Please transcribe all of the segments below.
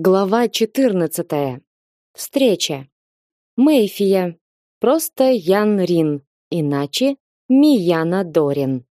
Глава 14. Встреча. Мэйфия. Просто Ян Рин, иначе Мияна Дорин.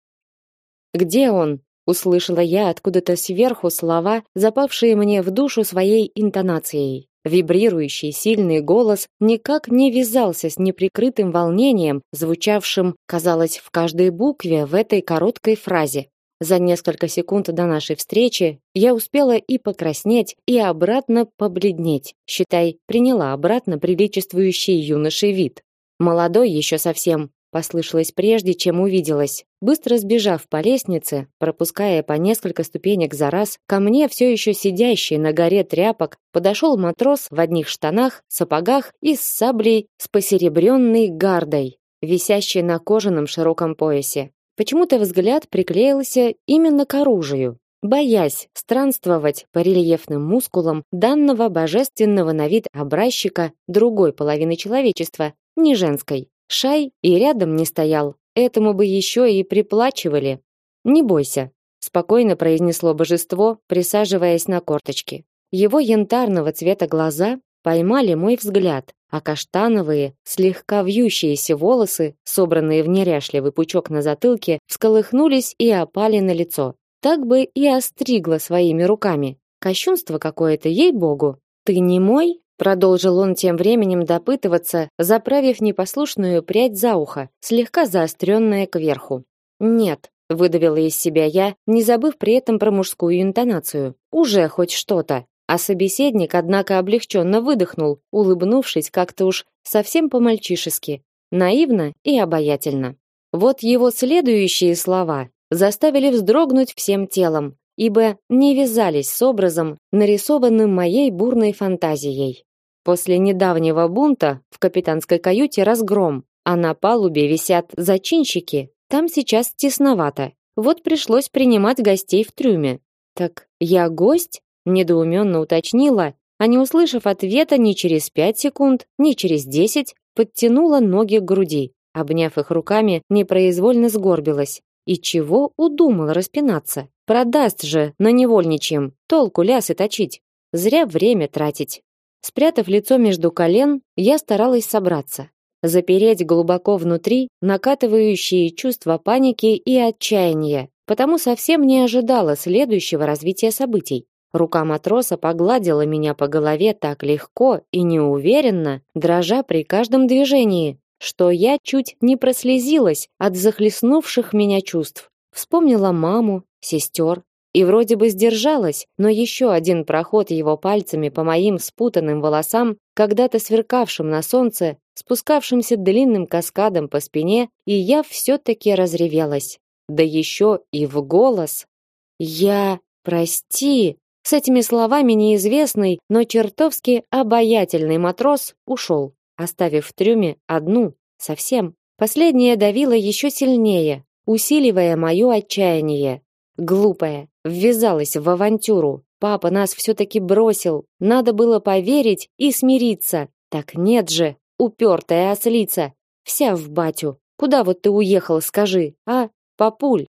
Где он? услышала я откуда-то сверху слова, запавшие мне в душу своей интонацией. Вибрирующий сильный голос никак не вязался с неприкрытым волнением, звучавшим, казалось, в каждой букве в этой короткой фразе. За несколько секунд до нашей встречи я успела и покраснеть, и обратно побледнеть. Считай, приняла обратно приличествующий юношей вид. Молодой еще совсем, послышалось прежде, чем увиделась. Быстро сбежав по лестнице, пропуская по несколько ступенек за раз, ко мне все еще сидящий на горе тряпок подошел матрос в одних штанах, сапогах и с саблей с посеребренной гардой, висящей на кожаном широком поясе. Почему-то взгляд приклеился именно к оружию, боясь странствовать по рельефным мускулам данного божественного на вид образчика другой половины человечества, не женской. Шай и рядом не стоял, этому бы еще и приплачивали. Не бойся, спокойно произнесло божество, присаживаясь на корточки. Его янтарного цвета глаза поймали мой взгляд, а каштановые, слегка вьющиеся волосы, собранные в неряшливый пучок на затылке, всколыхнулись и опали на лицо. Так бы и остригла своими руками. Кощунство какое-то, ей-богу. Ты не мой? продолжил он тем временем допытываться, заправив непослушную прядь за ухо, слегка заостренная кверху. Нет, выдавила из себя я, не забыв при этом про мужскую интонацию. Уже хоть что-то. А собеседник, однако, облегченно выдохнул, улыбнувшись как-то уж совсем по-мальчишески, наивно и обаятельно. Вот его следующие слова заставили вздрогнуть всем телом, ибо не вязались с образом, нарисованным моей бурной фантазией. После недавнего бунта в капитанской каюте разгром, а на палубе висят зачинщики. Там сейчас тесновато. Вот пришлось принимать гостей в трюме. Так я гость? Недоуменно уточнила, а не услышав ответа ни через пять секунд, ни через десять, подтянула ноги к груди, обняв их руками, непроизвольно сгорбилась. И чего удумала распинаться? Продаст же на невольничьем, толку лясы точить. Зря время тратить. Спрятав лицо между колен, я старалась собраться, запереть глубоко внутри накатывающие чувства паники и отчаяния, потому совсем не ожидала следующего развития событий. Рука матроса погладила меня по голове так легко и неуверенно, дрожа при каждом движении, что я чуть не прослезилась от захлестнувших меня чувств. Вспомнила маму, сестер и вроде бы сдержалась, но еще один проход его пальцами по моим спутанным волосам, когда-то сверкавшим на солнце, спускавшимся длинным каскадом по спине, и я все-таки разревелась. Да еще и в голос. «Я... прости!» С этими словами неизвестный, но чертовски обаятельный матрос ушел, оставив в трюме одну, совсем. Последняя давила еще сильнее, усиливая мое отчаяние. Глупая, ввязалась в авантюру. Папа нас все-таки бросил. Надо было поверить и смириться. Так нет же, упертая ослица. Вся в батю. Куда вот ты уехал, скажи, а, папуль?